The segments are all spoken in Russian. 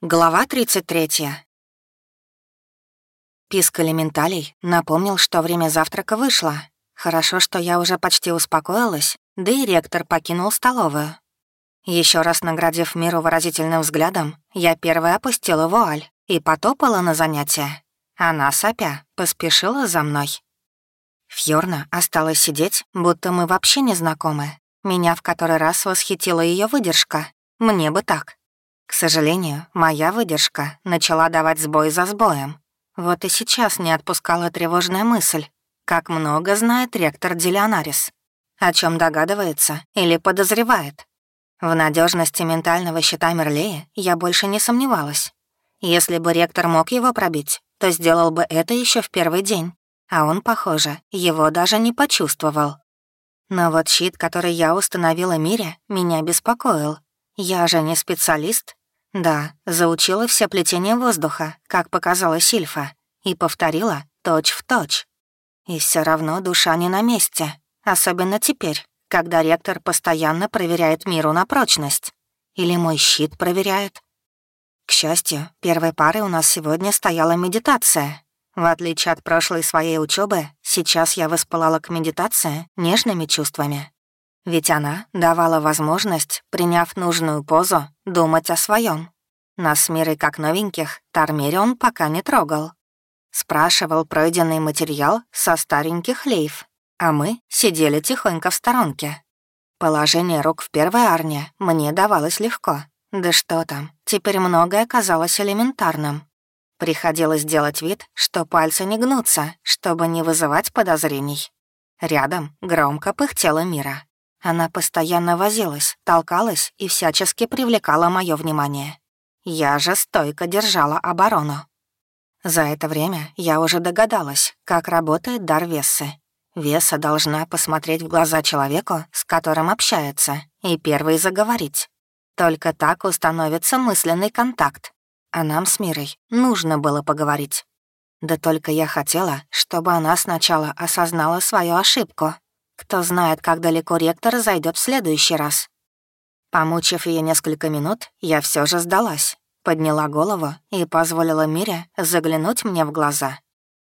Глава 33. Писк элементалей напомнил, что время завтрака вышло. Хорошо, что я уже почти успокоилась, да и ректор покинул столовую. Еще раз наградив миру выразительным взглядом, я первая опустила вуаль и потопала на занятия. Она, сопя, поспешила за мной. Фьорна осталась сидеть, будто мы вообще не знакомы. Меня в который раз восхитила ее выдержка. Мне бы так. К сожалению, моя выдержка начала давать сбой за сбоем. Вот и сейчас не отпускала тревожная мысль, как много знает ректор Делионарис, о чем догадывается или подозревает. В надежности ментального щита Мерлея я больше не сомневалась. Если бы ректор мог его пробить, то сделал бы это еще в первый день, а он, похоже, его даже не почувствовал. Но вот щит, который я установила Мире, меня беспокоил. Я же не специалист да, заучила все плетения воздуха, как показала Сильфа, и повторила точь в точь. И все равно душа не на месте, особенно теперь, когда ректор постоянно проверяет миру на прочность. Или мой щит проверяет. К счастью, первой парой у нас сегодня стояла медитация. В отличие от прошлой своей учебы, сейчас я воспылала к медитации нежными чувствами. Ведь она давала возможность, приняв нужную позу, думать о своем. Нас с Мирой как новеньких Тармерион пока не трогал. Спрашивал пройденный материал со стареньких лейф, а мы сидели тихонько в сторонке. Положение рук в первой арне мне давалось легко. Да что там, теперь многое казалось элементарным. Приходилось делать вид, что пальцы не гнутся, чтобы не вызывать подозрений. Рядом громко пыхтела Мира. Она постоянно возилась, толкалась и всячески привлекала мое внимание. Я же стойко держала оборону. За это время я уже догадалась, как работает дар Вессы. Веса должна посмотреть в глаза человеку, с которым общается, и первой заговорить. Только так установится мысленный контакт. А нам с Мирой нужно было поговорить. Да только я хотела, чтобы она сначала осознала свою ошибку, кто знает, как далеко ректор зайдет в следующий раз. Помучив ее несколько минут, я все же сдалась, подняла голову и позволила Мире заглянуть мне в глаза.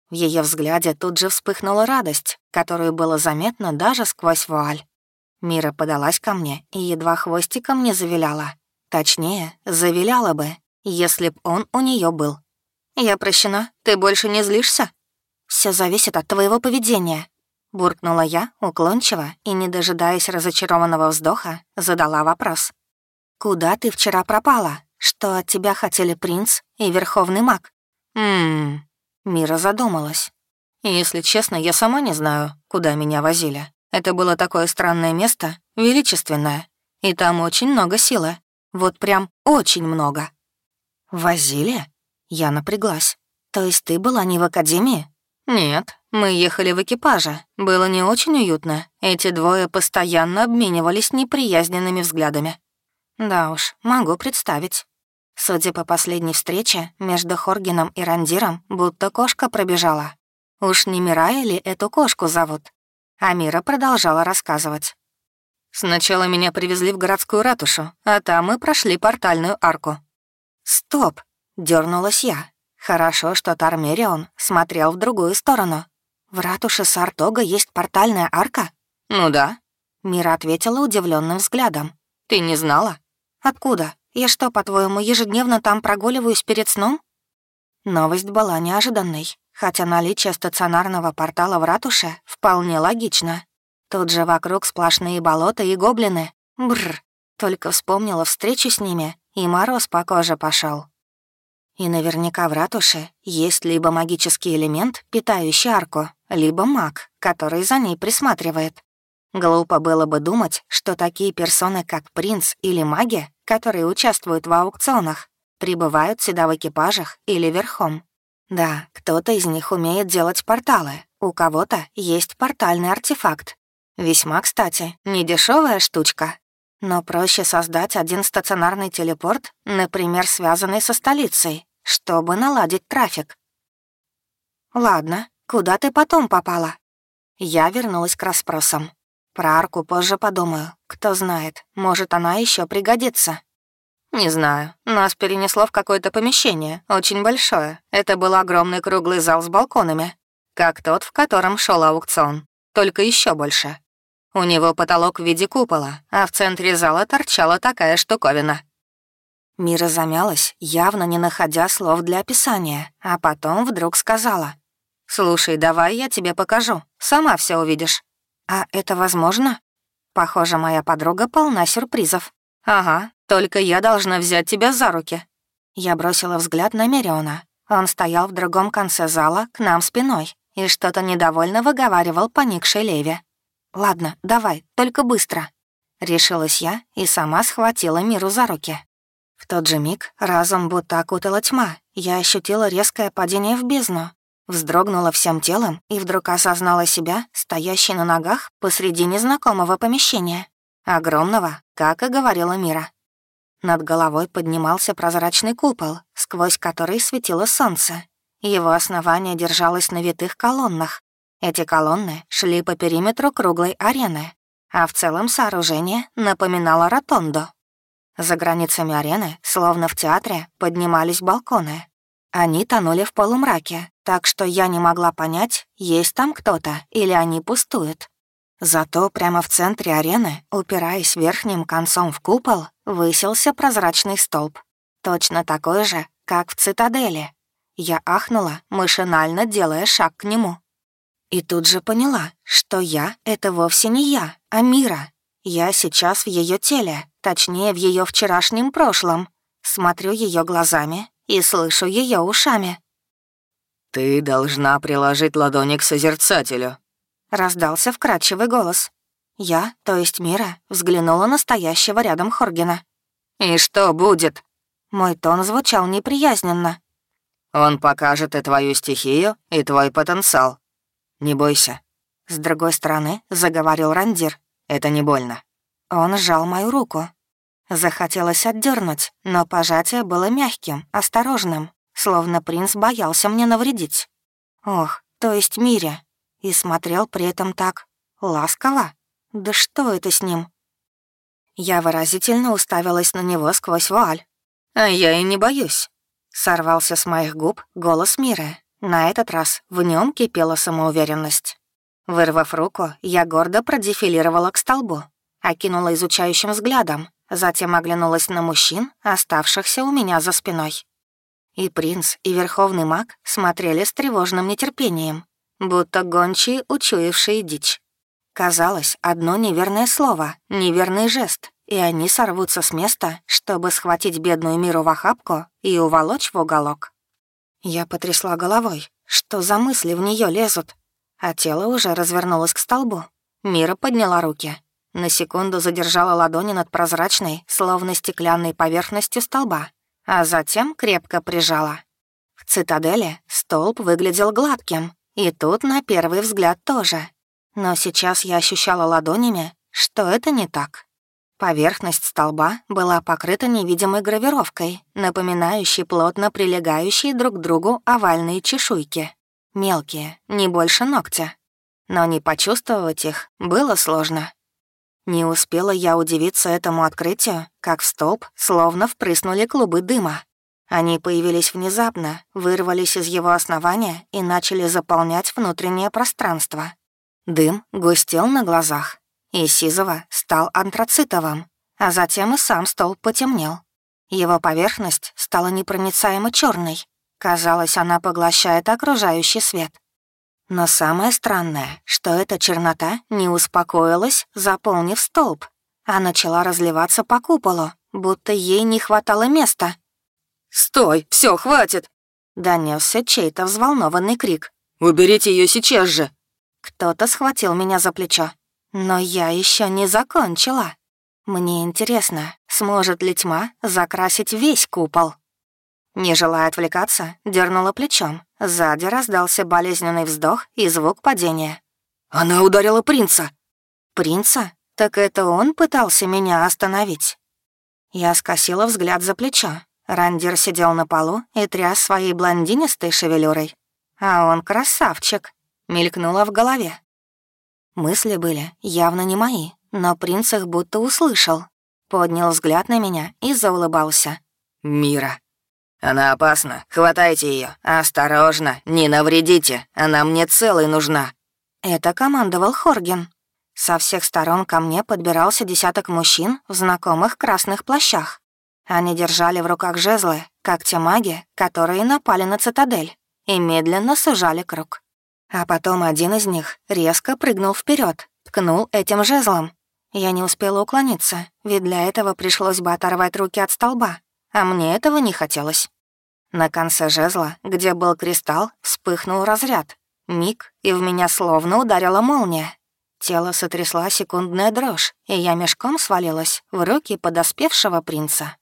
В ее взгляде тут же вспыхнула радость, которую было заметно даже сквозь вуаль. Мира подалась ко мне и едва хвостиком не завиляла. Точнее, завиляла бы, если б он у нее был. «Я прощена, ты больше не злишься?» Все зависит от твоего поведения», Буркнула я уклончиво и, не дожидаясь разочарованного вздоха, задала вопрос. «Куда ты вчера пропала? Что от тебя хотели принц и верховный маг?» «Ммм...» Мира задумалась. «Если честно, я сама не знаю, куда меня возили. Это было такое странное место, величественное, и там очень много силы. Вот прям очень много». «Возили?» Я напряглась. «То есть ты была не в академии?» «Нет, мы ехали в экипаже. Было не очень уютно. Эти двое постоянно обменивались неприязненными взглядами. Да уж, могу представить. Судя по последней встрече, между Хоргином и Рандиром будто кошка пробежала. Уж не Мирая ли эту кошку зовут? А Мира продолжала рассказывать. «Сначала меня привезли в городскую ратушу, а там мы прошли портальную арку». «Стоп!» — дернулась я. Хорошо, что Тармерион смотрел в другую сторону. «В ратуше Сартога есть портальная арка?» «Ну да», — Мира ответила удивленным взглядом. «Ты не знала?» «Откуда? Я что, по-твоему, ежедневно там прогуливаюсь перед сном?» Новость была неожиданной, хотя наличие стационарного портала в ратуше вполне логично. Тут же вокруг сплошные болота и гоблины. Бррр. Только вспомнила встречу с ними, и мороз по коже пошел. И наверняка в ратуше есть либо магический элемент, питающий арку, либо маг, который за ней присматривает. Глупо было бы думать, что такие персоны, как принц или маги, которые участвуют в аукционах, прибывают сюда в экипажах или верхом. Да, кто-то из них умеет делать порталы, у кого-то есть портальный артефакт. Весьма, кстати, недешевая штучка. Но проще создать один стационарный телепорт, например, связанный со столицей, чтобы наладить трафик. Ладно, куда ты потом попала? Я вернулась к расспросам. Про арку позже подумаю. Кто знает, может, она еще пригодится. «Не знаю. Нас перенесло в какое-то помещение, очень большое. Это был огромный круглый зал с балконами, как тот, в котором шел аукцион, только еще больше. У него потолок в виде купола, а в центре зала торчала такая штуковина». Мира замялась, явно не находя слов для описания, а потом вдруг сказала. «Слушай, давай я тебе покажу, сама все увидишь». «А это возможно?» Похоже, моя подруга полна сюрпризов. «Ага, только я должна взять тебя за руки». Я бросила взгляд на Мериона. Он стоял в другом конце зала, к нам спиной, и что-то недовольно выговаривал поникшей Леве. «Ладно, давай, только быстро». Решилась я и сама схватила Миру за руки. В тот же миг разум будто окутала тьма. Я ощутила резкое падение в бездну. Вздрогнула всем телом и вдруг осознала себя, стоящей на ногах посреди незнакомого помещения. Огромного, как и говорила Мира. Над головой поднимался прозрачный купол, сквозь который светило солнце. Его основание держалось на витых колоннах. Эти колонны шли по периметру круглой арены, а в целом сооружение напоминало ротонду. За границами арены, словно в театре, поднимались балконы. Они тонули в полумраке, так что я не могла понять, есть там кто-то или они пустуют. Зато прямо в центре арены, упираясь верхним концом в купол, высился прозрачный столб. Точно такой же, как в цитадели. Я ахнула, машинально делая шаг к нему. И тут же поняла, что я — это вовсе не я, а Мира. Я сейчас в ее теле, точнее, в ее вчерашнем прошлом. Смотрю ее глазами и слышу ее ушами. «Ты должна приложить ладони к созерцателю», — раздался вкрадчивый голос. Я, то есть Мира, взглянула на стоящего рядом Хоргена. «И что будет?» Мой тон звучал неприязненно. «Он покажет и твою стихию, и твой потенциал. Не бойся». С другой стороны заговорил Рандир. Это не больно». Он сжал мою руку. Захотелось отдернуть, но пожатие было мягким, осторожным, словно принц боялся мне навредить. Ох, то есть Мире. И смотрел при этом так ласково. Да что это с ним? Я выразительно уставилась на него сквозь вуаль. «А я и не боюсь», — сорвался с моих губ голос Миры. На этот раз в нем кипела самоуверенность. Вырвав руку, я гордо продефилировала к столбу, окинула изучающим взглядом, затем оглянулась на мужчин, оставшихся у меня за спиной. И принц, и верховный маг смотрели с тревожным нетерпением, будто гончие, учуявшие дичь. Казалось, одно неверное слово, неверный жест, и они сорвутся с места, чтобы схватить бедную миру в охапку и уволочь в уголок. Я потрясла головой. Что за мысли в нее лезут? а тело уже развернулось к столбу. Мира подняла руки. На секунду задержала ладони над прозрачной, словно стеклянной поверхностью столба, а затем крепко прижала. В цитадели столб выглядел гладким, и тут на первый взгляд тоже. Но сейчас я ощущала ладонями, что это не так. Поверхность столба была покрыта невидимой гравировкой, напоминающей плотно прилегающие друг к другу овальные чешуйки. Мелкие, не больше ногтя. Но не почувствовать их было сложно. Не успела я удивиться этому открытию, как в столб словно впрыснули клубы дыма. Они появились внезапно, вырвались из его основания и начали заполнять внутреннее пространство. Дым густел на глазах, и сизого стал антрацитовым, а затем и сам столб потемнел. Его поверхность стала непроницаемо черной, Казалось, она поглощает окружающий свет. Но самое странное, что эта чернота не успокоилась, заполнив столб, а начала разливаться по куполу, будто ей не хватало места. «Стой, все, хватит!» — донесся чей-то взволнованный крик. «Уберите ее сейчас же!» Кто-то схватил меня за плечо. Но я еще не закончила. Мне интересно, сможет ли тьма закрасить весь купол? Не желая отвлекаться, дернула плечом. Сзади раздался болезненный вздох и звук падения. «Она ударила принца!» «Принца? Так это он пытался меня остановить?» Я скосила взгляд за плечо. Рандир сидел на полу и тряс своей блондинистой шевелюрой. «А он красавчик!» — мелькнуло в голове. Мысли были явно не мои, но принц их будто услышал. поднял взгляд на меня и заулыбался. «Мира». «Она опасна. Хватайте ее. Осторожно, не навредите. Она мне целой нужна». Это командовал Хорген. Со всех сторон ко мне подбирался десяток мужчин в знакомых красных плащах. Они держали в руках жезлы, как те маги, которые напали на цитадель, и медленно сужали круг. А потом один из них резко прыгнул вперед, ткнул этим жезлом. Я не успела уклониться, ведь для этого пришлось бы оторвать руки от столба, а мне этого не хотелось. На конце жезла, где был кристалл, вспыхнул разряд. Миг, и в меня словно ударила молния. Тело сотрясла секундная дрожь, и я мешком свалилась в руки подоспевшего принца.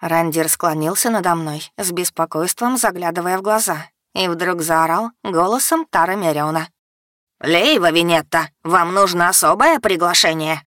Рандир склонился надо мной, с беспокойством заглядывая в глаза, и вдруг заорал голосом Тара Мериона. «Лейва Винетта, вам нужно особое приглашение?»